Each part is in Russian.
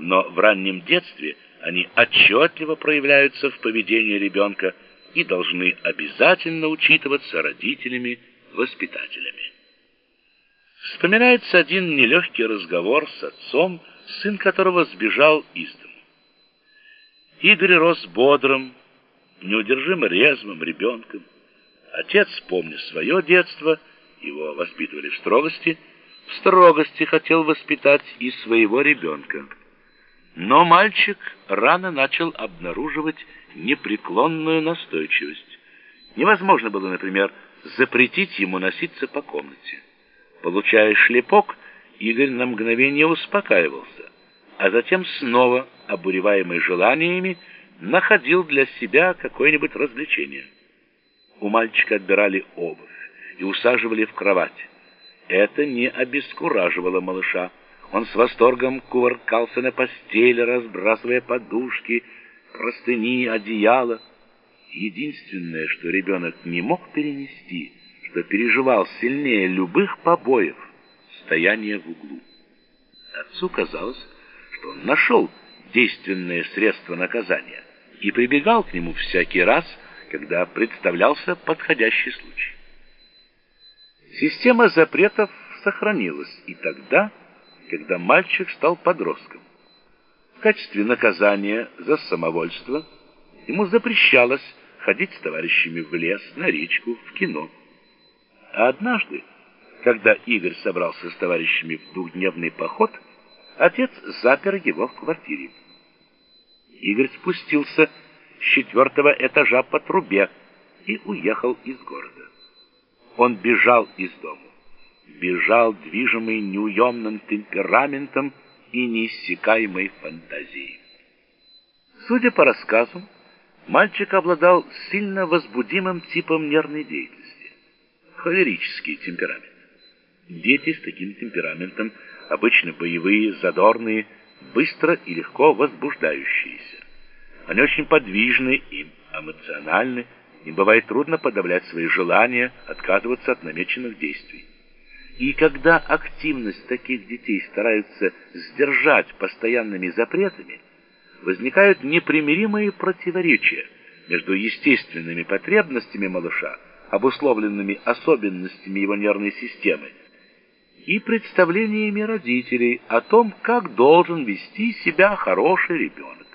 но в раннем детстве они отчетливо проявляются в поведении ребенка и должны обязательно учитываться родителями-воспитателями. Вспоминается один нелегкий разговор с отцом, сын которого сбежал из дому. Игорь рос бодрым, неудержимо резвым ребенком. Отец, помня свое детство, его воспитывали в строгости, в строгости хотел воспитать и своего ребенка. Но мальчик рано начал обнаруживать непреклонную настойчивость. Невозможно было, например, запретить ему носиться по комнате. Получая шлепок, Игорь на мгновение успокаивался, а затем снова, обуреваемый желаниями, находил для себя какое-нибудь развлечение. У мальчика отбирали обувь и усаживали в кровать. Это не обескураживало малыша. Он с восторгом кувыркался на постели, разбрасывая подушки, простыни, одеяло. Единственное, что ребенок не мог перенести, что переживал сильнее любых побоев, стояние в углу. Отцу казалось, что он нашел действенное средство наказания и прибегал к нему всякий раз, когда представлялся подходящий случай. Система запретов сохранилась и тогда, когда мальчик стал подростком. В качестве наказания за самовольство ему запрещалось ходить с товарищами в лес, на речку, в кино. А однажды, когда Игорь собрался с товарищами в двухдневный поход, отец запер его в квартире. Игорь спустился с четвертого этажа по трубе и уехал из города. Он бежал из дома, бежал, движимый неуемным темпераментом и неиссякаемой фантазией. Судя по рассказу, мальчик обладал сильно возбудимым типом нервной деятельности, холерический темперамент. Дети с таким темпераментом обычно боевые, задорные, быстро и легко возбуждающиеся. Они очень подвижны и эмоциональны, им бывает трудно подавлять свои желания, отказываться от намеченных действий. И когда активность таких детей стараются сдержать постоянными запретами, возникают непримиримые противоречия между естественными потребностями малыша, обусловленными особенностями его нервной системы, и представлениями родителей о том, как должен вести себя хороший ребенок.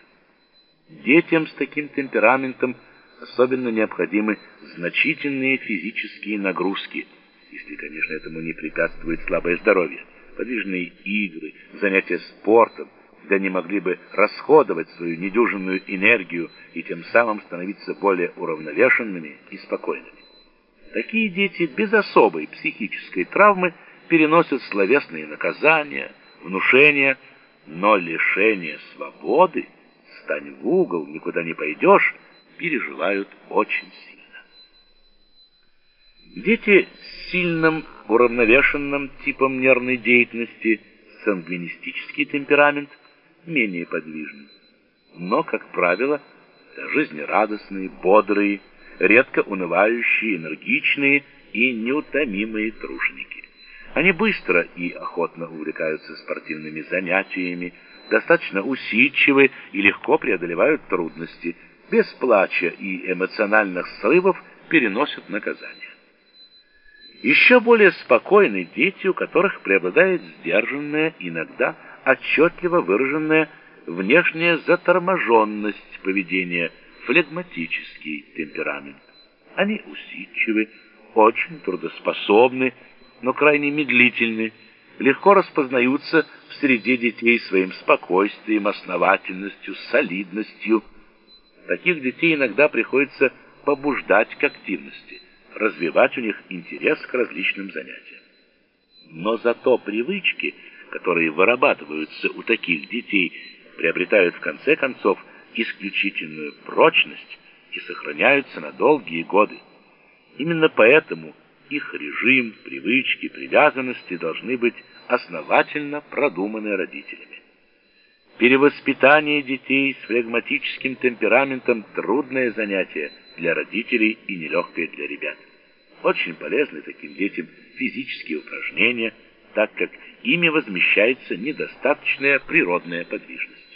Детям с таким темпераментом особенно необходимы значительные физические нагрузки, если, конечно, этому не препятствует слабое здоровье, подвижные игры, занятия спортом, где они могли бы расходовать свою недюжинную энергию и тем самым становиться более уравновешенными и спокойными. Такие дети без особой психической травмы переносят словесные наказания, внушения, но лишение свободы, стань в угол, никуда не пойдешь, переживают очень сильно. Дети сильным уравновешенным типом нервной деятельности, сангвинистический темперамент, менее подвижны, но, как правило, жизнерадостные, бодрые, редко унывающие, энергичные и неутомимые труженики. Они быстро и охотно увлекаются спортивными занятиями, достаточно усидчивы и легко преодолевают трудности, без плача и эмоциональных срывов переносят наказание. Еще более спокойны дети, у которых преобладает сдержанная, иногда отчетливо выраженная внешняя заторможенность поведения, флегматический темперамент. Они усидчивы, очень трудоспособны, но крайне медлительны, легко распознаются в среде детей своим спокойствием, основательностью, солидностью. Таких детей иногда приходится побуждать к активности, развивать у них интерес к различным занятиям. Но зато привычки, которые вырабатываются у таких детей, приобретают в конце концов исключительную прочность и сохраняются на долгие годы. Именно поэтому их режим, привычки, привязанности должны быть основательно продуманы родителями. Перевоспитание детей с флегматическим темпераментом – трудное занятие для родителей и нелегкое для ребят. Очень полезны таким детям физические упражнения, так как ими возмещается недостаточная природная подвижность.